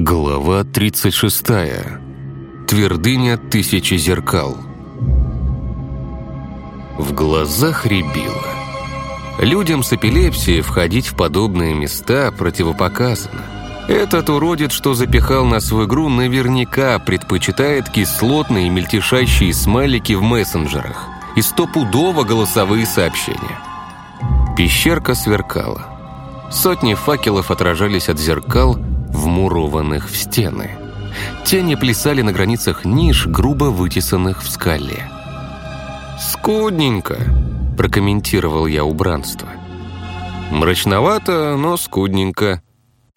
Глава 36. Твердыня тысячи зеркал. В глазах рябило. Людям с эпилепсией входить в подобные места противопоказано. Этот уродец, что запихал на свой игру, наверняка предпочитает кислотные мельтешащие смайлики в мессенджерах и стопудово голосовые сообщения. Пещерка сверкала. Сотни факелов отражались от зеркал, вмурованных в стены. Тени плясали на границах ниш, грубо вытесанных в скале. «Скудненько», – прокомментировал я убранство. «Мрачновато, но скудненько».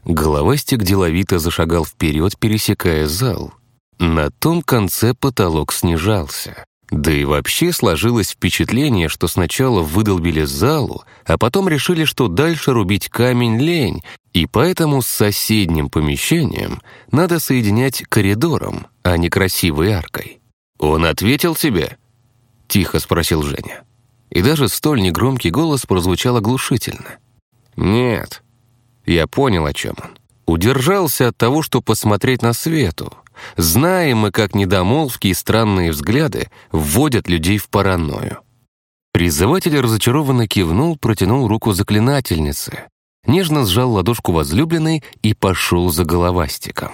Головастик деловито зашагал вперед, пересекая зал. На том конце потолок снижался. Да и вообще сложилось впечатление, что сначала выдолбили залу, а потом решили, что дальше рубить камень лень, и поэтому с соседним помещением надо соединять коридором, а не красивой аркой. «Он ответил тебе?» — тихо спросил Женя. И даже столь негромкий голос прозвучал оглушительно. «Нет». Я понял, о чем он. Удержался от того, что посмотреть на свету, Знаем мы, как недомолвки и странные взгляды вводят людей в паранойю. Призыватель разочарованно кивнул, протянул руку заклинательнице, нежно сжал ладошку возлюбленной и пошел за головастиком.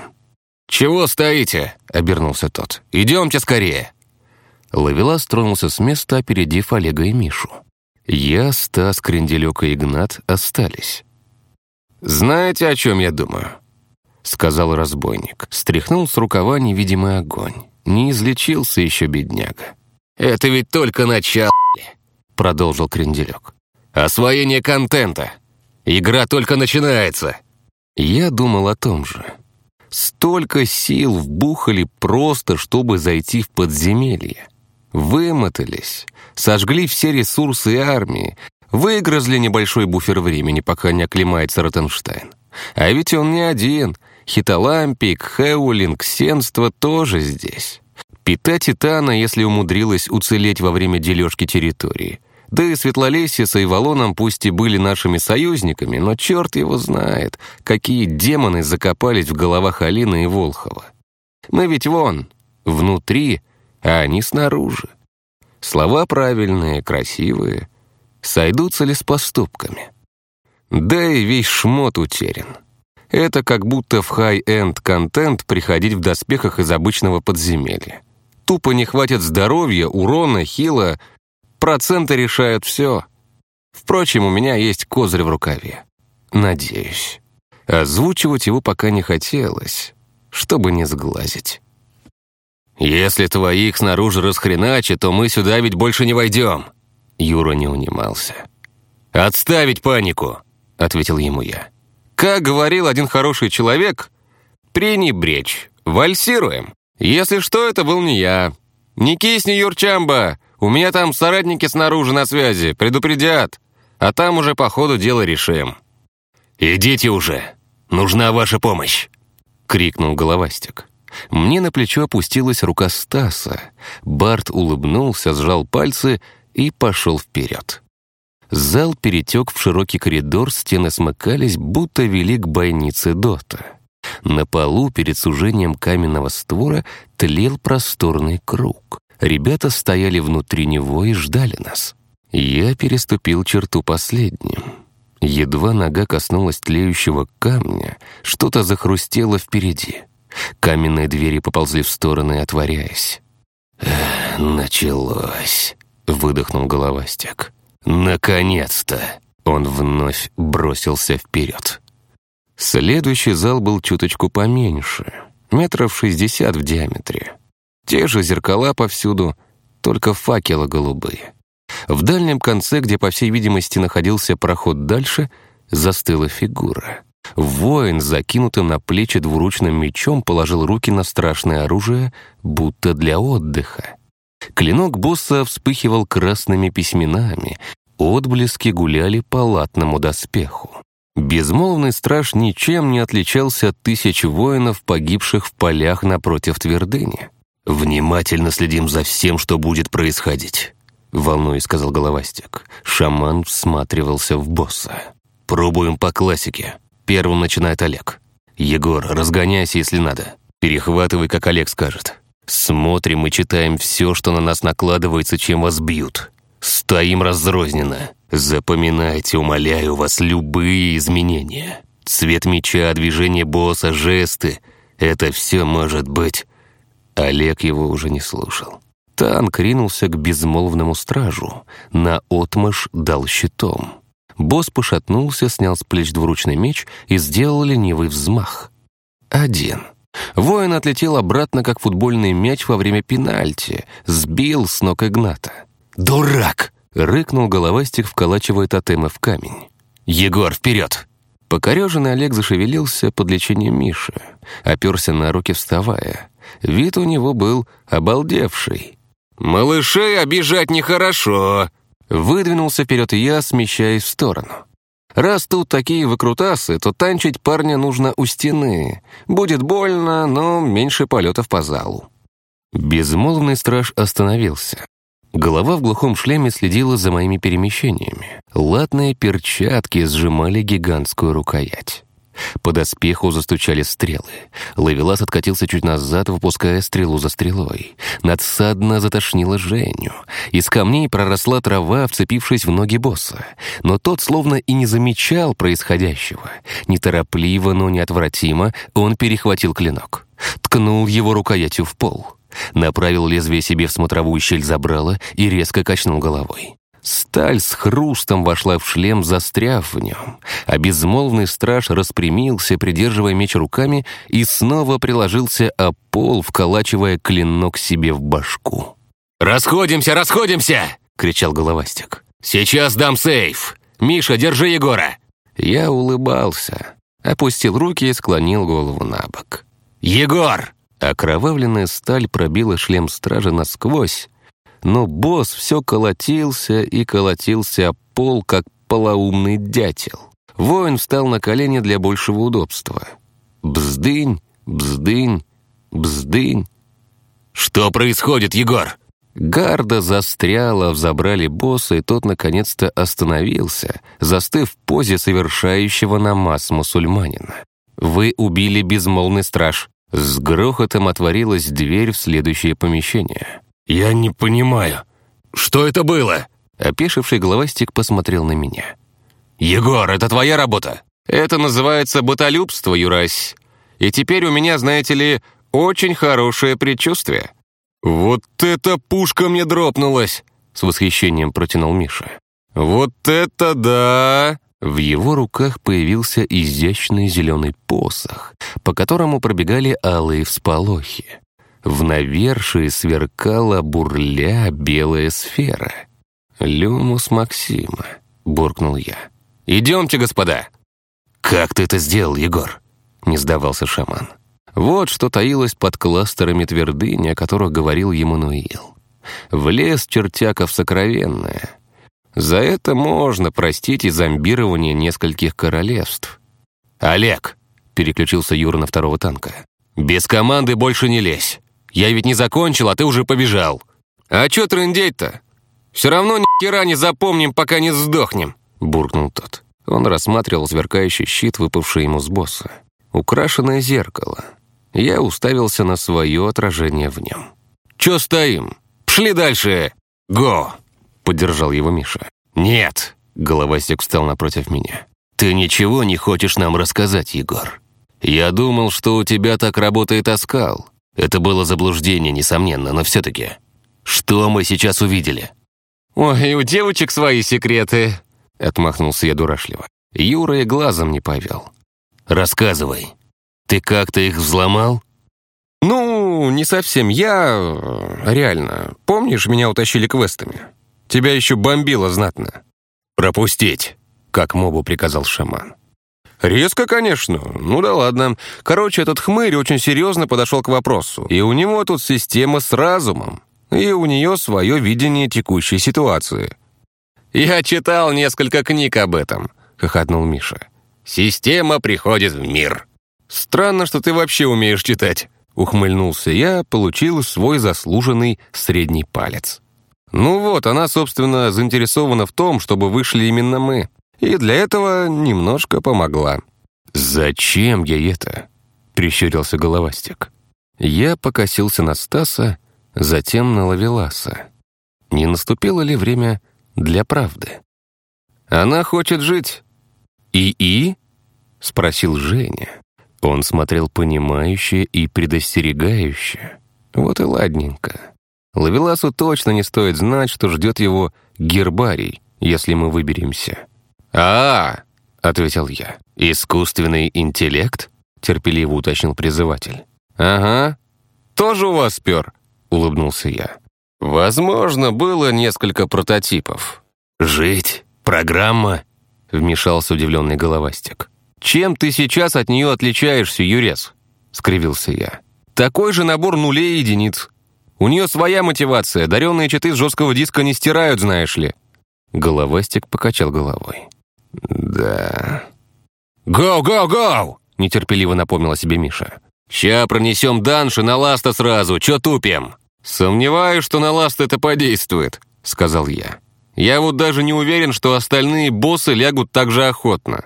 «Чего стоите?» — обернулся тот. «Идемте скорее!» Ловелас тронулся с места, опередив Олега и Мишу. Я, Стас, Кренделек и Игнат остались. «Знаете, о чем я думаю?» сказал разбойник. Стряхнул с рукава невидимый огонь. Не излечился еще бедняга. «Это ведь только начало», — продолжил Кренделек. «Освоение контента. Игра только начинается». Я думал о том же. Столько сил вбухали просто, чтобы зайти в подземелье. Вымотались, сожгли все ресурсы армии, выгрызли небольшой буфер времени, пока не оклемается Ротенштайн. А ведь он не один, Хитолампик, Хеулинг, Сенство тоже здесь. Пита Титана, если умудрилась уцелеть во время дележки территории. Да и Светлолесье с Айвалоном пусть и были нашими союзниками, но черт его знает, какие демоны закопались в головах Алины и Волхова. Мы ведь вон, внутри, а они снаружи. Слова правильные, красивые. Сойдутся ли с поступками? Да и весь шмот утерян. Это как будто в high-end контент приходить в доспехах из обычного подземелья. Тупо не хватит здоровья, урона, хила. Проценты решают все. Впрочем, у меня есть козырь в рукаве. Надеюсь. Озвучивать его пока не хотелось, чтобы не сглазить. «Если твоих снаружи расхреначат, то мы сюда ведь больше не войдем!» Юра не унимался. «Отставить панику!» — ответил ему я. Как говорил один хороший человек, пренебречь, вальсируем. Если что, это был не я. Не кисни, Юрчамба, у меня там соратники снаружи на связи, предупредят. А там уже по ходу дела решим. «Идите уже, нужна ваша помощь!» — крикнул головастик. Мне на плечо опустилась рука Стаса. Барт улыбнулся, сжал пальцы и пошел вперед. Зал перетек в широкий коридор, стены смыкались, будто вели к бойнице Дота. На полу перед сужением каменного створа тлел просторный круг. Ребята стояли внутри него и ждали нас. Я переступил черту последним. Едва нога коснулась тлеющего камня, что-то захрустело впереди. Каменные двери поползли в стороны, отворяясь. «Началось», — выдохнул головастик. «Наконец-то!» Он вновь бросился вперед. Следующий зал был чуточку поменьше, метров шестьдесят в диаметре. Те же зеркала повсюду, только факелы голубые. В дальнем конце, где, по всей видимости, находился проход дальше, застыла фигура. Воин, закинутым на плечи двуручным мечом, положил руки на страшное оружие, будто для отдыха. Клинок босса вспыхивал красными письменами, отблески гуляли по латному доспеху. Безмолвный страж ничем не отличался от тысяч воинов, погибших в полях напротив твердыни. «Внимательно следим за всем, что будет происходить», — волнуясь сказал Головастик. Шаман всматривался в босса. «Пробуем по классике. Первым начинает Олег. Егор, разгоняйся, если надо. Перехватывай, как Олег скажет. Смотрим и читаем все, что на нас накладывается, чем вас бьют. Стоим разрозненно. Запоминайте, умоляю вас, любые изменения. Цвет меча, движение босса, жесты — это все может быть. Олег его уже не слушал. Танк ринулся к безмолвному стражу, на отмаш дал щитом. Босс пошатнулся, снял с плеч двуручный меч и сделал ленивый взмах. Один. Воин отлетел обратно, как футбольный мяч во время пенальти, сбил с ног Игната. «Дурак!» — рыкнул головастик, вколачивая тотемы в камень. «Егор, вперед!» Покореженный Олег зашевелился под лечением Миши, оперся на руки, вставая. Вид у него был обалдевший. «Малышей обижать нехорошо!» Выдвинулся вперед я, смещаясь в сторону. Раз тут такие выкрутасы, то танчить парня нужно у стены. Будет больно, но меньше полетов по залу. Безмолвный страж остановился. Голова в глухом шлеме следила за моими перемещениями. Латные перчатки сжимали гигантскую рукоять. По доспеху застучали стрелы. Лавелас откатился чуть назад, выпуская стрелу за стрелой. Надсадно затошнило Женю. Из камней проросла трава, вцепившись в ноги босса. Но тот словно и не замечал происходящего. Неторопливо, но неотвратимо он перехватил клинок. Ткнул его рукоятью в пол. Направил лезвие себе в смотровую щель забрала и резко качнул головой. Сталь с хрустом вошла в шлем, застряв в нем, а безмолвный страж распрямился, придерживая меч руками, и снова приложился о пол, вколачивая клинок себе в башку. «Расходимся, расходимся!» — кричал головастик. «Сейчас дам сейф! Миша, держи Егора!» Я улыбался, опустил руки и склонил голову на бок. «Егор!» Окровавленная сталь пробила шлем стража насквозь, но босс все колотился и колотился о пол, как полоумный дятел. Воин встал на колени для большего удобства. Бздынь, бздынь, бздынь. «Что происходит, Егор?» Гарда застряла в забрале босса, и тот наконец-то остановился, застыв в позе совершающего намаз мусульманина. «Вы убили безмолвный страж». С грохотом отворилась дверь в следующее помещение. «Я не понимаю. Что это было?» Опешивший головастик посмотрел на меня. «Егор, это твоя работа?» «Это называется бытолюбство, Юрась. И теперь у меня, знаете ли, очень хорошее предчувствие». «Вот эта пушка мне дропнулась!» С восхищением протянул Миша. «Вот это да!» В его руках появился изящный зеленый посох, по которому пробегали алые всполохи. В навершии сверкала бурля белая сфера. «Люмус Максима», — буркнул я. «Идемте, господа!» «Как ты это сделал, Егор?» — не сдавался шаман. Вот что таилось под кластерами твердыни, о которых говорил Емануил. Влез чертяков сокровенное. За это можно простить и зомбирование нескольких королевств. «Олег!» — переключился Юра на второго танка. «Без команды больше не лезь. Я ведь не закончил, а ты уже побежал. А чё трындеть-то? Все равно ни хера не запомним, пока не сдохнем», — буркнул тот. Он рассматривал сверкающий щит, выпавший ему с босса. Украшенное зеркало. Я уставился на свое отражение в нем. «Чё стоим? Пшли дальше! Го!» — поддержал его Миша. «Нет!» — головастик встал напротив меня. «Ты ничего не хочешь нам рассказать, Егор? Я думал, что у тебя так работает оскал. Это было заблуждение, несомненно, но все-таки. Что мы сейчас увидели? «Ой, у девочек свои секреты», — отмахнулся я дурашливо. Юра и глазом не повел. «Рассказывай. Ты как-то их взломал?» «Ну, не совсем. Я... Реально. Помнишь, меня утащили квестами? Тебя еще бомбило знатно». «Пропустить», — как мобу приказал шаман. Резко, конечно. Ну да ладно. Короче, этот хмырь очень серьезно подошел к вопросу. И у него тут система с разумом. И у нее свое видение текущей ситуации. «Я читал несколько книг об этом», — хохотнул Миша. «Система приходит в мир». «Странно, что ты вообще умеешь читать», — ухмыльнулся я, получил свой заслуженный средний палец. «Ну вот, она, собственно, заинтересована в том, чтобы вышли именно мы. И для этого немножко помогла. «Зачем ей это?» — прищурился головастик. Я покосился на Стаса, затем на Лавеласа. Не наступило ли время для правды? «Она хочет жить». «И-и?» — спросил Женя. Он смотрел понимающе и предостерегающе. Вот и ладненько. Лавеласу точно не стоит знать, что ждет его гербарий, если мы выберемся. А, -а, -а ответил я. «Искусственный интеллект?» — терпеливо уточнил призыватель. «Ага. Тоже у вас спер?» — улыбнулся я. «Возможно, было несколько прототипов». «Жить? Программа?» — вмешался удивленный головастик. «Чем ты сейчас от нее отличаешься, Юрес?» — скривился я. «Такой же набор нулей и единиц. У нее своя мотивация, даренные читы с жесткого диска не стирают, знаешь ли». Головастик покачал головой. «Да...» «Go, go, go!» — нетерпеливо напомнила о себе Миша. «Ща пронесем данж и на ласта сразу, чё тупим?» «Сомневаюсь, что на ласт это подействует», — сказал я. «Я вот даже не уверен, что остальные боссы лягут так же охотно».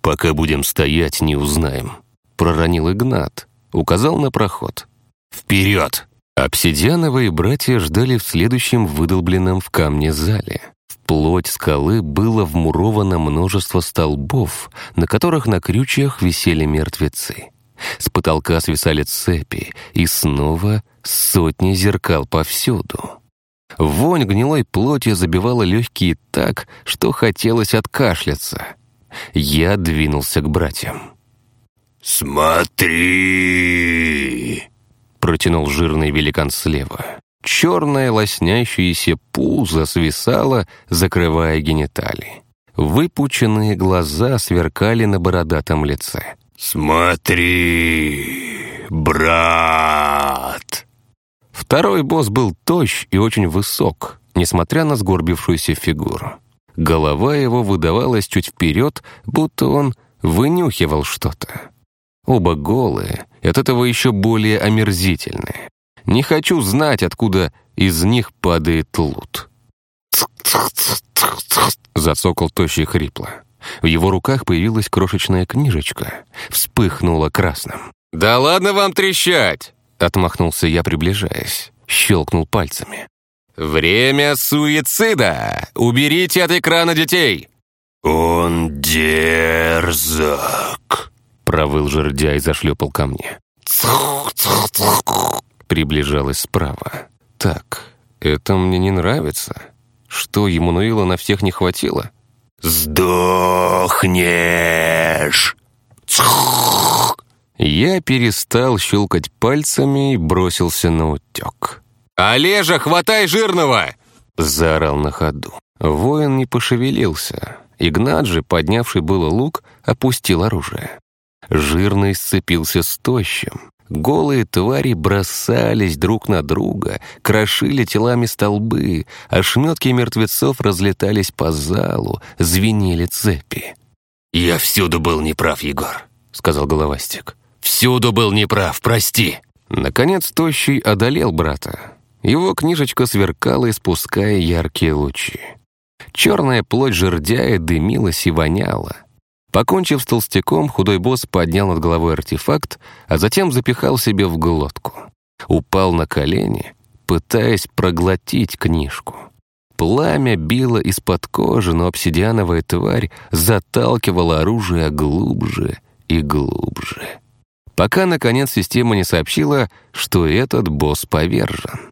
«Пока будем стоять, не узнаем», — проронил Игнат, указал на проход. «Вперед!» Обсидиановые братья ждали в следующем выдолбленном в камне зале. Плоть скалы было вмуровано множество столбов, на которых на крючьях висели мертвецы. С потолка свисали цепи, и снова сотни зеркал повсюду. Вонь гнилой плоти забивала легкие так, что хотелось откашляться. Я двинулся к братьям. «Смотри!» — протянул жирный великан слева. Черное лоснящееся пузо свисало, закрывая гениталии. Выпученные глаза сверкали на бородатом лице. «Смотри, брат!» Второй босс был тощ и очень высок, несмотря на сгорбившуюся фигуру. Голова его выдавалась чуть вперед, будто он вынюхивал что-то. Оба голые, от этого еще более омерзительные. Не хочу знать, откуда из них падает лут. Зацокал тощий хрипло. В его руках появилась крошечная книжечка. Вспыхнула красным. «Да ладно вам трещать!» Отмахнулся я, приближаясь. Щелкнул пальцами. «Время суицида! Уберите от экрана детей!» «Он дерзок!» Провыл жердя и зашлепал ко мне. Приближалась справа. «Так, это мне не нравится. Что, ему Мануила на всех не хватило?» «Сдохнешь!» Я перестал щелкать пальцами и бросился на утек. «Олежа, хватай жирного!» Заорал на ходу. Воин не пошевелился. Игнат же, поднявший было лук, опустил оружие. Жирный сцепился с тощим. Голые твари бросались друг на друга, крошили телами столбы, ошметки мертвецов разлетались по залу, звенели цепи. «Я всюду был неправ, Егор», — сказал Головастик. «Всюду был неправ, прости». Наконец Тощий одолел брата. Его книжечка сверкала, испуская яркие лучи. Черная плоть жердяя дымилась и воняла. Покончив с толстяком, худой босс поднял над головой артефакт, а затем запихал себе в глотку. Упал на колени, пытаясь проглотить книжку. Пламя било из-под кожи, но обсидиановая тварь заталкивала оружие глубже и глубже. Пока, наконец, система не сообщила, что этот босс повержен.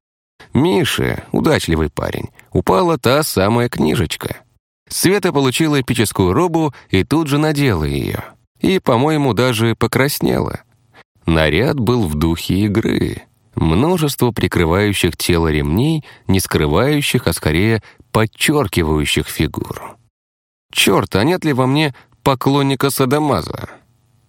Мише, удачливый парень, упала та самая книжечка — Света получила эпическую робу и тут же надела ее. И, по-моему, даже покраснела. Наряд был в духе игры. Множество прикрывающих тело ремней, не скрывающих, а скорее подчеркивающих фигуру. Черт, а нет ли во мне поклонника Садамаза?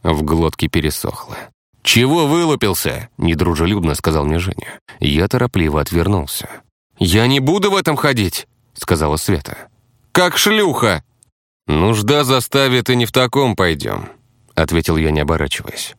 В глотке пересохло. «Чего вылупился?» — недружелюбно сказал мне Женя. Я торопливо отвернулся. «Я не буду в этом ходить», — сказала Света как шлюха!» «Нужда заставит, и не в таком пойдем», — ответил я, не оборачиваясь.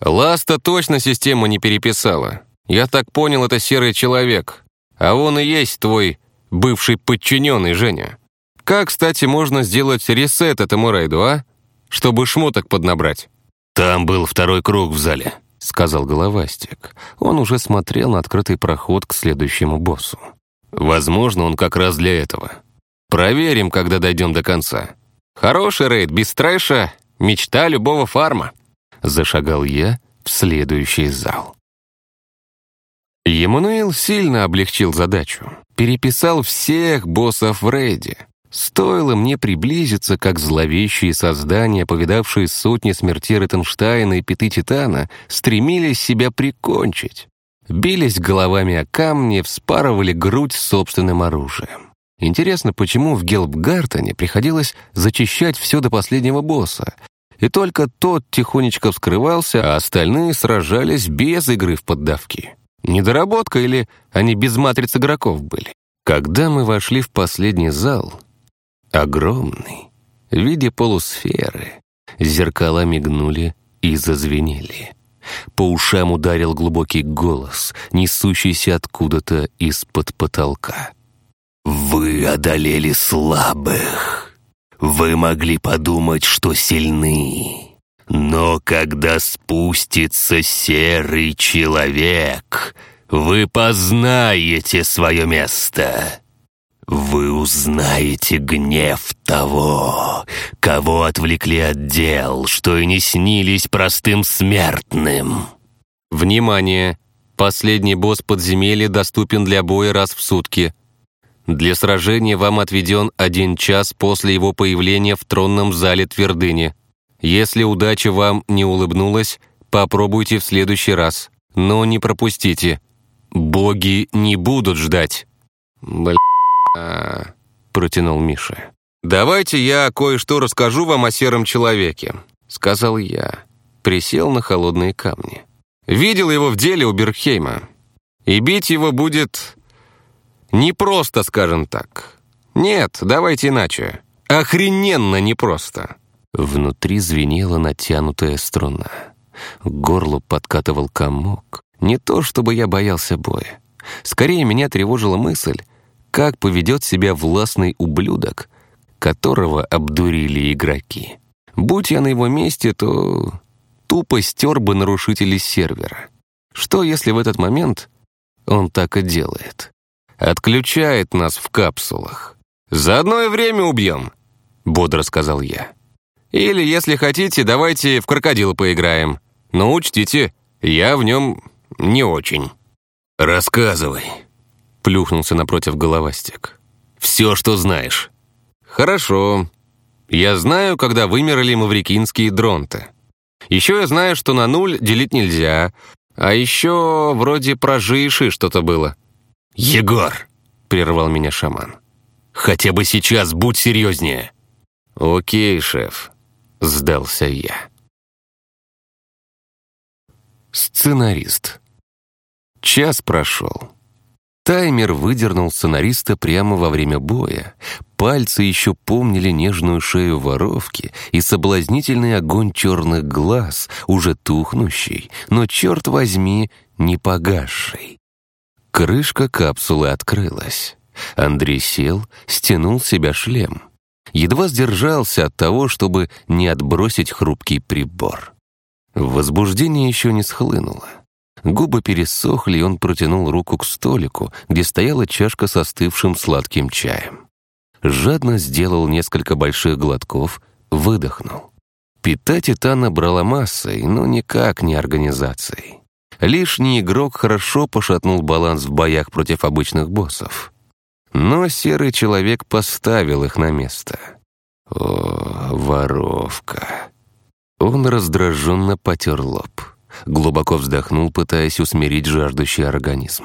«Ласта точно систему не переписала. Я так понял, это серый человек. А он и есть твой бывший подчиненный, Женя. Как, кстати, можно сделать ресет этому рейду, а? чтобы шмоток поднабрать». «Там был второй круг в зале», — сказал Головастик. Он уже смотрел на открытый проход к следующему боссу. «Возможно, он как раз для этого. Проверим, когда дойдем до конца. Хороший рейд, без трэша, мечта любого фарма». Зашагал я в следующий зал. Емануил сильно облегчил задачу. Переписал всех боссов в рейде. Стоило мне приблизиться, как зловещие создания, повидавшие сотни смертей Реттенштейна и Пяти Титана, стремились себя прикончить. Бились головами о камни, вспарывали грудь собственным оружием. Интересно, почему в Гелбгартене приходилось зачищать все до последнего босса, и только тот тихонечко вскрывался, а остальные сражались без игры в поддавки. Недоработка или они без матриц игроков были? Когда мы вошли в последний зал, огромный, в виде полусферы, зеркала мигнули и зазвенели. По ушам ударил глубокий голос, несущийся откуда-то из-под потолка. «Вы одолели слабых. Вы могли подумать, что сильны. Но когда спустится серый человек, вы познаете свое место. Вы узнаете гнев того, кого отвлекли от дел, что и не снились простым смертным. Внимание! Последний босс подземелья доступен для боя раз в сутки. Для сражения вам отведен один час после его появления в тронном зале твердыни. Если удача вам не улыбнулась, попробуйте в следующий раз, но не пропустите. Боги не будут ждать. Бля, протянул Миша. Давайте я кое-что расскажу вам о сером человеке, сказал я. Присел на холодные камни. Видел его в деле у Берхейма. И бить его будет непросто, скажем так. Нет, давайте иначе. Охрененно непросто. Внутри звенела натянутая струна. К горлу подкатывал комок. Не то, чтобы я боялся боя. Скорее, меня тревожила мысль, как поведет себя властный ублюдок, которого обдурили игроки. Будь я на его месте, то тупо стер бы нарушителей сервера. Что, если в этот момент он так и делает? Отключает нас в капсулах. «За одно время убьем», — бодро сказал я. Или, если хотите, давайте в крокодила поиграем. Но учтите, я в нем не очень». «Рассказывай», — плюхнулся напротив головастик. «Все, что знаешь». «Хорошо. Я знаю, когда вымерли маврикинские дронты. Еще я знаю, что на нуль делить нельзя. А еще вроде про жиши что-то было». «Егор!» — прервал меня шаман. «Хотя бы сейчас будь серьезнее». «Окей, шеф сдался я. Сценарист. Час прошел. Таймер выдернул сценариста прямо во время боя. Пальцы еще помнили нежную шею воровки и соблазнительный огонь черных глаз, уже тухнущий, но, черт возьми, не погасший. Крышка капсулы открылась. Андрей сел, стянул с себя шлем едва сдержался от того, чтобы не отбросить хрупкий прибор. Возбуждение еще не схлынуло. Губы пересохли, и он протянул руку к столику, где стояла чашка с остывшим сладким чаем. Жадно сделал несколько больших глотков, выдохнул. Питать Титана брала массой, но никак не организацией. Лишний игрок хорошо пошатнул баланс в боях против обычных боссов. Но серый человек поставил их на место. О, воровка. Он раздраженно потер лоб. Глубоко вздохнул, пытаясь усмирить жаждущий организм.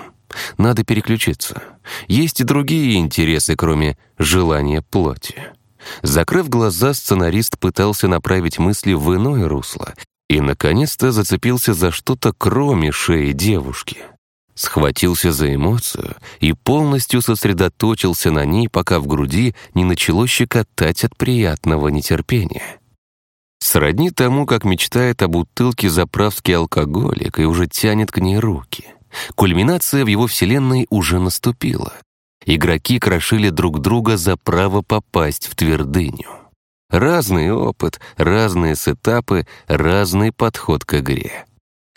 Надо переключиться. Есть и другие интересы, кроме желания плоти. Закрыв глаза, сценарист пытался направить мысли в иное русло и, наконец-то, зацепился за что-то кроме шеи девушки — схватился за эмоцию и полностью сосредоточился на ней, пока в груди не начало щекотать от приятного нетерпения. Сродни тому, как мечтает о бутылке заправский алкоголик и уже тянет к ней руки. Кульминация в его вселенной уже наступила. Игроки крошили друг друга за право попасть в твердыню. Разный опыт, разные сетапы, разный подход к игре.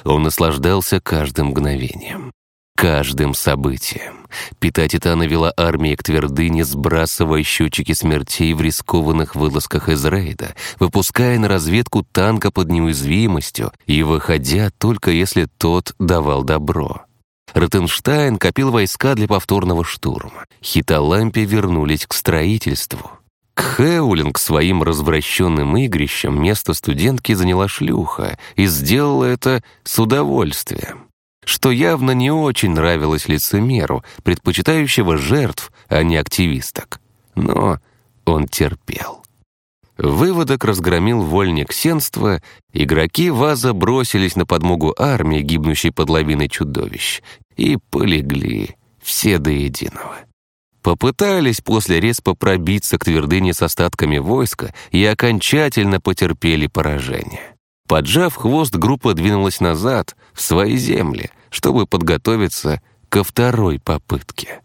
Он наслаждался каждым мгновением, каждым событием. Пита Титана вела армии к твердыне, сбрасывая счетчики смертей в рискованных вылазках из рейда, выпуская на разведку танка под неуязвимостью и выходя только если тот давал добро. Ротенштайн копил войска для повторного штурма. Хитолампи вернулись к строительству. Кхэулинг своим развращенным игрищем место студентки заняла шлюха и сделала это с удовольствием, что явно не очень нравилось лицемеру, предпочитающего жертв, а не активисток. Но он терпел. Выводок разгромил вольник сенства, игроки Ваза бросились на подмогу армии, гибнущей под лавиной чудовищ, и полегли все до единого. Попытались после респа пробиться к твердыне с остатками войска и окончательно потерпели поражение. Поджав хвост, группа двинулась назад, в свои земли, чтобы подготовиться ко второй попытке.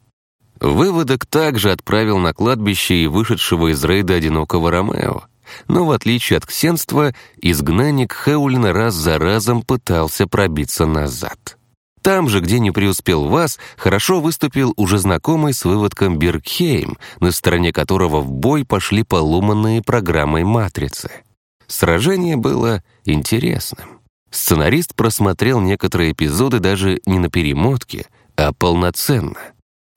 Выводок также отправил на кладбище и вышедшего из рейда одинокого Ромео, но в отличие от ксенства, изгнанник Хеулина раз за разом пытался пробиться назад. Там же, где не преуспел Вас, хорошо выступил уже знакомый с выводком Бергхейм, на стороне которого в бой пошли поломанные программой «Матрицы». Сражение было интересным. Сценарист просмотрел некоторые эпизоды даже не на перемотке, а полноценно.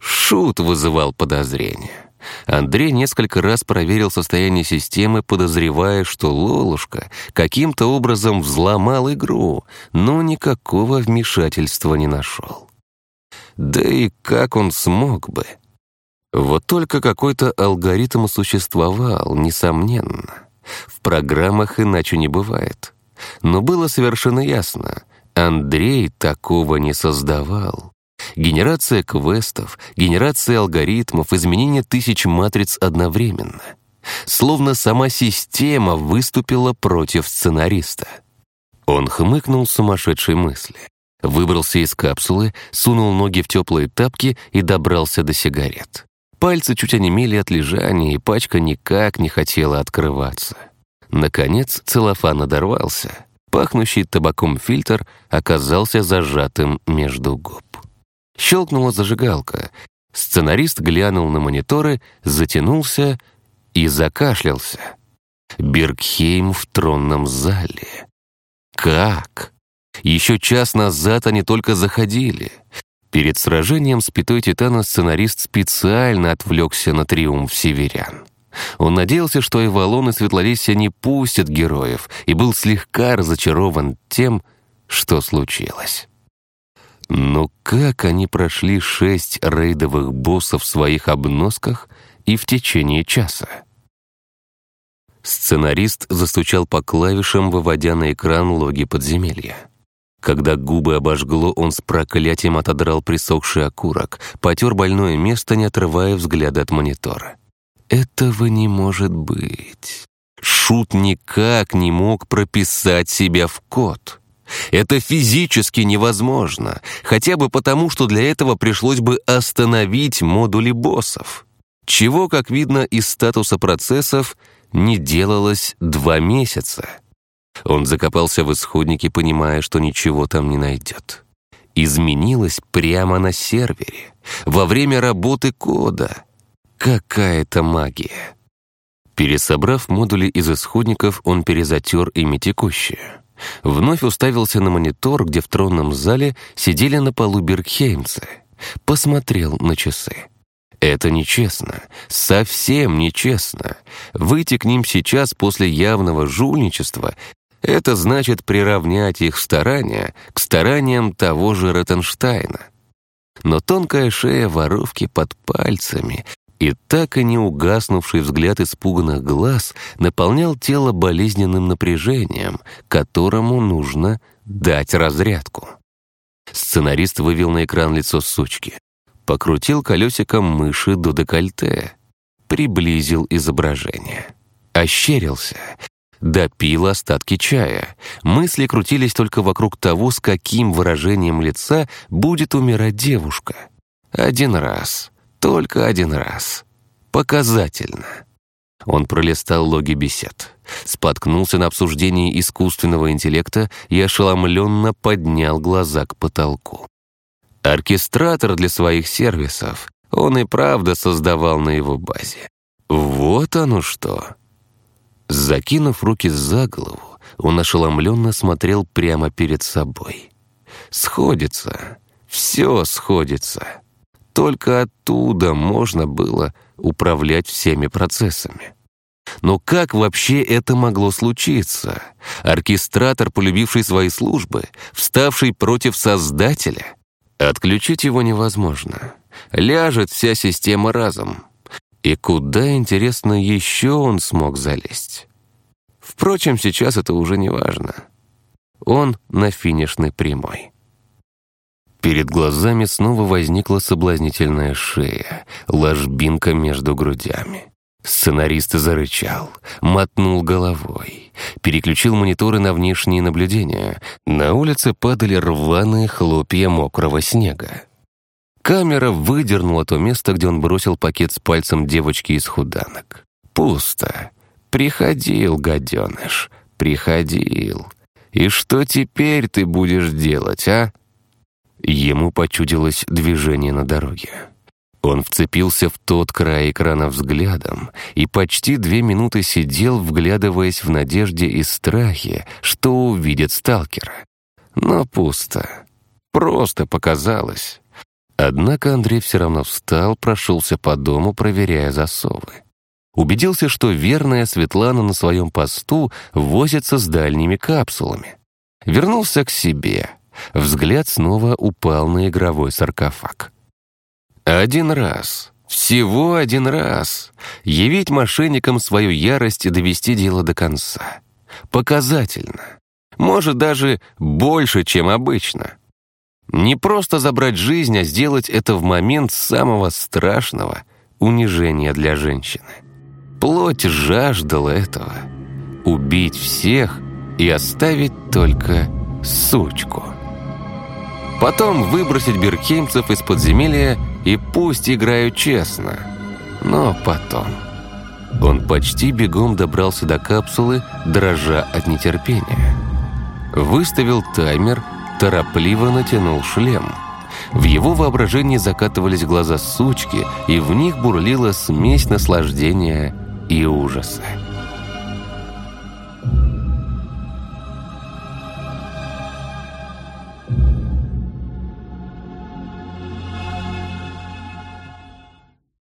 Шут вызывал подозрения. Андрей несколько раз проверил состояние системы, подозревая, что Лолушка каким-то образом взломал игру, но никакого вмешательства не нашел. Да и как он смог бы? Вот только какой-то алгоритм существовал, несомненно. В программах иначе не бывает. Но было совершенно ясно, Андрей такого не создавал. Генерация квестов, генерация алгоритмов, изменение тысяч матриц одновременно. Словно сама система выступила против сценариста. Он хмыкнул сумасшедшей мысли. Выбрался из капсулы, сунул ноги в теплые тапки и добрался до сигарет. Пальцы чуть онемели от лежания, и пачка никак не хотела открываться. Наконец целлофан надорвался. Пахнущий табаком фильтр оказался зажатым между губ. Щелкнула зажигалка. Сценарист глянул на мониторы, затянулся и закашлялся. Бергхейм в тронном зале. Как? Еще час назад они только заходили. Перед сражением с пятой Титана сценарист специально отвлекся на триумф северян. Он надеялся, что Эвалон и Светлолесья не пустят героев, и был слегка разочарован тем, что случилось. Но как они прошли шесть рейдовых боссов в своих обносках и в течение часа? Сценарист застучал по клавишам, выводя на экран логи подземелья. Когда губы обожгло, он с проклятием отодрал присохший окурок, потер больное место, не отрывая взгляда от монитора. «Этого не может быть!» Шут никак не мог прописать себя в код. Это физически невозможно, хотя бы потому, что для этого пришлось бы остановить модули боссов. Чего, как видно из статуса процессов, не делалось два месяца. Он закопался в исходнике, понимая, что ничего там не найдет. Изменилось прямо на сервере, во время работы кода. Какая-то магия. Пересобрав модули из исходников, он перезатер ими текущие. Вновь уставился на монитор, где в тронном зале сидели на полу бергхеймцы. Посмотрел на часы. Это нечестно, совсем нечестно. Выйти к ним сейчас после явного жульничества — это значит приравнять их старания к стараниям того же Ротенштейна. Но тонкая шея воровки под пальцами и так и не угаснувший взгляд испуганных глаз наполнял тело болезненным напряжением, которому нужно дать разрядку. Сценарист вывел на экран лицо сучки, покрутил колесиком мыши до декольте, приблизил изображение, ощерился, допил остатки чая. Мысли крутились только вокруг того, с каким выражением лица будет умирать девушка. Один раз — только один раз. Показательно. Он пролистал логи бесед, споткнулся на обсуждении искусственного интеллекта и ошеломленно поднял глаза к потолку. Оркестратор для своих сервисов он и правда создавал на его базе. Вот оно что! Закинув руки за голову, он ошеломленно смотрел прямо перед собой. Сходится, все сходится. Только оттуда можно было управлять всеми процессами. Но как вообще это могло случиться? Оркестратор, полюбивший свои службы, вставший против Создателя? Отключить его невозможно. Ляжет вся система разом. И куда, интересно, еще он смог залезть? Впрочем, сейчас это уже не важно. Он на финишной прямой. Перед глазами снова возникла соблазнительная шея, ложбинка между грудями. Сценарист зарычал, мотнул головой, переключил мониторы на внешние наблюдения. На улице падали рваные хлопья мокрого снега. Камера выдернула то место, где он бросил пакет с пальцем девочки из худанок. Пусто. Приходил, гаденыш, приходил. И что теперь ты будешь делать, а? Ему почудилось движение на дороге. Он вцепился в тот край экрана взглядом и почти две минуты сидел, вглядываясь в надежде и страхе, что увидит сталкера. Но пусто. Просто показалось. Однако Андрей все равно встал, прошелся по дому, проверяя засовы. Убедился, что верная Светлана на своем посту возится с дальними капсулами. Вернулся к себе. Взгляд снова упал на игровой саркофаг. Один раз, всего один раз, явить мошенникам свою ярость и довести дело до конца. Показательно. Может, даже больше, чем обычно. Не просто забрать жизнь, а сделать это в момент самого страшного унижения для женщины. Плоть жаждала этого. Убить всех и оставить только сучку. Потом выбросить беркеймцев из подземелья и пусть играют честно. Но потом... Он почти бегом добрался до капсулы, дрожа от нетерпения. Выставил таймер, торопливо натянул шлем. В его воображении закатывались глаза сучки, и в них бурлила смесь наслаждения и ужаса.